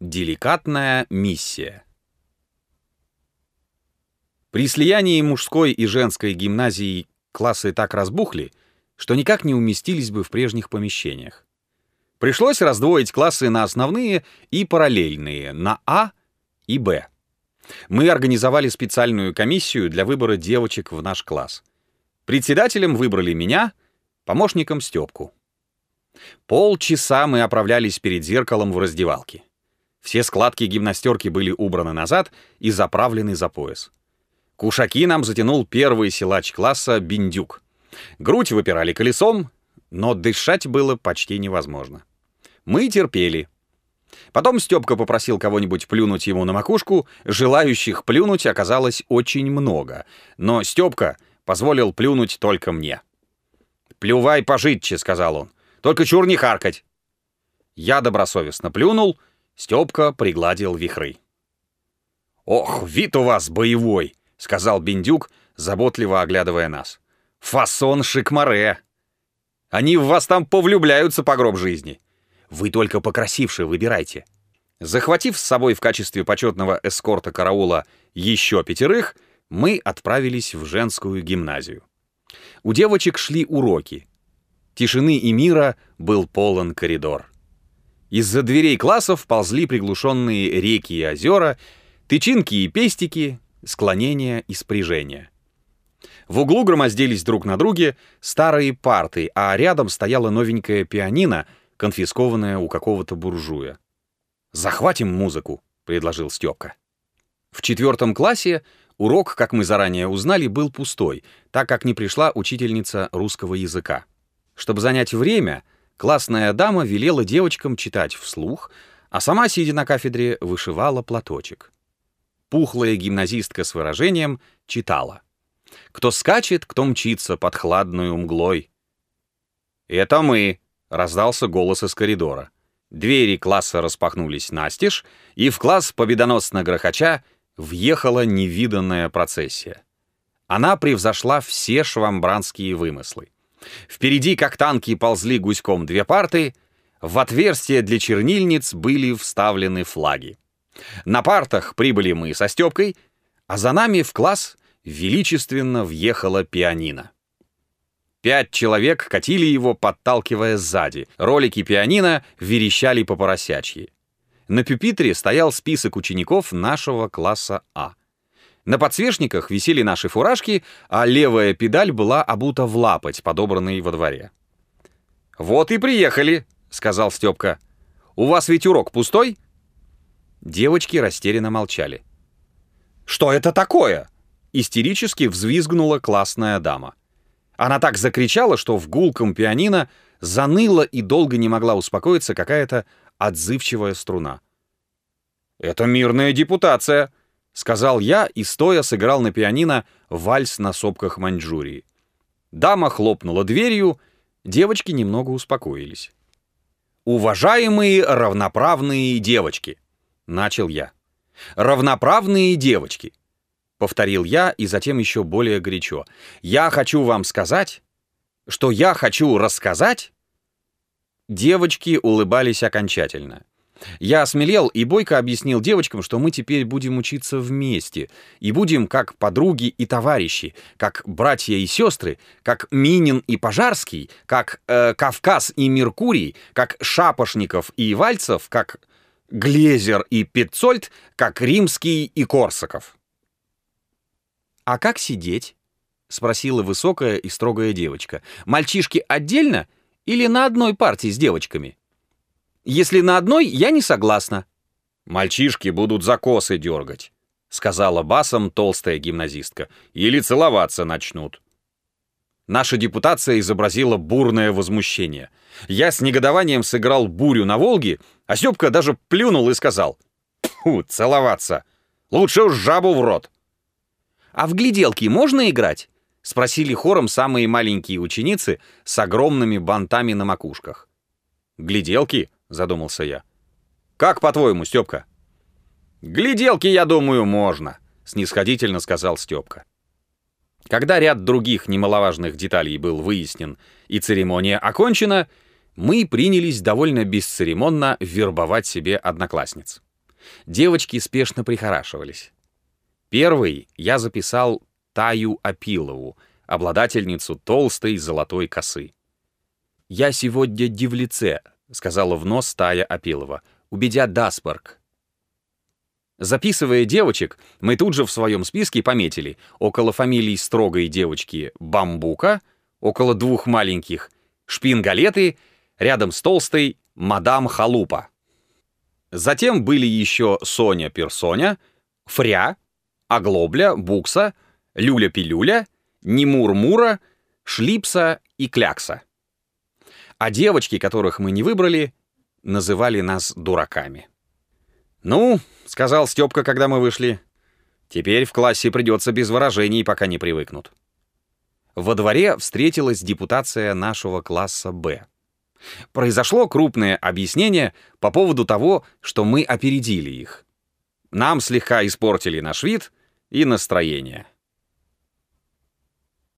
Деликатная миссия. При слиянии мужской и женской гимназии классы так разбухли, что никак не уместились бы в прежних помещениях. Пришлось раздвоить классы на основные и параллельные, на А и Б. Мы организовали специальную комиссию для выбора девочек в наш класс. Председателем выбрали меня, помощником Степку. Полчаса мы оправлялись перед зеркалом в раздевалке. Все складки гимнастерки были убраны назад и заправлены за пояс. Кушаки нам затянул первый силач класса Биндюк. Грудь выпирали колесом, но дышать было почти невозможно. Мы терпели. Потом Степка попросил кого-нибудь плюнуть ему на макушку, желающих плюнуть оказалось очень много, но Степка позволил плюнуть только мне. «Плювай пожитче», — сказал он, — «только чур не харкать». Я добросовестно плюнул — Степка пригладил вихры. «Ох, вид у вас боевой!» — сказал Бендюк, заботливо оглядывая нас. «Фасон шикмаре! Они в вас там повлюбляются по гроб жизни. Вы только покрасивше выбирайте». Захватив с собой в качестве почетного эскорта караула еще пятерых, мы отправились в женскую гимназию. У девочек шли уроки. Тишины и мира был полон коридор. Из-за дверей классов ползли приглушенные реки и озера, тычинки и пестики, склонения и спряжения. В углу громоздились друг на друге старые парты, а рядом стояла новенькая пианино, конфискованная у какого-то буржуя. «Захватим музыку», — предложил Степка. В четвертом классе урок, как мы заранее узнали, был пустой, так как не пришла учительница русского языка. Чтобы занять время, Классная дама велела девочкам читать вслух, а сама, сидя на кафедре, вышивала платочек. Пухлая гимназистка с выражением читала. «Кто скачет, кто мчится под хладную мглой». «Это мы», — раздался голос из коридора. Двери класса распахнулись настежь, и в класс, победоносно грохоча, въехала невиданная процессия. Она превзошла все швамбранские вымыслы. Впереди, как танки, ползли гуськом две парты, в отверстия для чернильниц были вставлены флаги. На партах прибыли мы со Степкой, а за нами в класс величественно въехала пианино. Пять человек катили его, подталкивая сзади. Ролики пианино верещали по поросячьи. На пюпитре стоял список учеников нашего класса А. На подсвечниках висели наши фуражки, а левая педаль была обута в лапоть, подобранный во дворе. «Вот и приехали», — сказал Степка. «У вас ведь урок пустой?» Девочки растерянно молчали. «Что это такое?» — истерически взвизгнула классная дама. Она так закричала, что в гулком пианино заныла и долго не могла успокоиться какая-то отзывчивая струна. «Это мирная депутация», — сказал я и стоя сыграл на пианино вальс на сопках Маньчжурии. Дама хлопнула дверью, девочки немного успокоились. «Уважаемые равноправные девочки!» — начал я. «Равноправные девочки!» — повторил я и затем еще более горячо. «Я хочу вам сказать, что я хочу рассказать...» Девочки улыбались окончательно. Я осмелел и бойко объяснил девочкам, что мы теперь будем учиться вместе, и будем как подруги и товарищи, как братья и сестры, как Минин и Пожарский, как э, Кавказ и Меркурий, как Шапошников и Вальцев, как Глезер и Петцольд, как Римский и Корсаков. «А как сидеть?» — спросила высокая и строгая девочка. «Мальчишки отдельно или на одной партии с девочками?» Если на одной, я не согласна». «Мальчишки будут за косы дергать», — сказала басом толстая гимназистка. «Или целоваться начнут». Наша депутация изобразила бурное возмущение. Я с негодованием сыграл бурю на Волге, а Степка даже плюнул и сказал. «Фу, целоваться! Лучше уж жабу в рот!» «А в гляделки можно играть?» — спросили хором самые маленькие ученицы с огромными бантами на макушках. «Гляделки?» Задумался я. «Как, по-твоему, Степка?» «Гляделки, я думаю, можно», — снисходительно сказал Степка. Когда ряд других немаловажных деталей был выяснен и церемония окончена, мы принялись довольно бесцеремонно вербовать себе одноклассниц. Девочки спешно прихорашивались. Первый я записал Таю Апилову, обладательницу толстой золотой косы. «Я сегодня дивлице», — сказала в нос Тая Апилова, убедя Даспорг. Записывая девочек, мы тут же в своем списке пометили около фамилий строгой девочки Бамбука, около двух маленьких Шпингалеты, рядом с толстой Мадам Халупа. Затем были еще Соня Персоня, Фря, Оглобля, Букса, Люля-Пилюля, Немур-Мура, Шлипса и Клякса. А девочки, которых мы не выбрали, называли нас дураками. «Ну», — сказал Степка, когда мы вышли, — «теперь в классе придется без выражений, пока не привыкнут». Во дворе встретилась депутация нашего класса «Б». Произошло крупное объяснение по поводу того, что мы опередили их. Нам слегка испортили наш вид и настроение.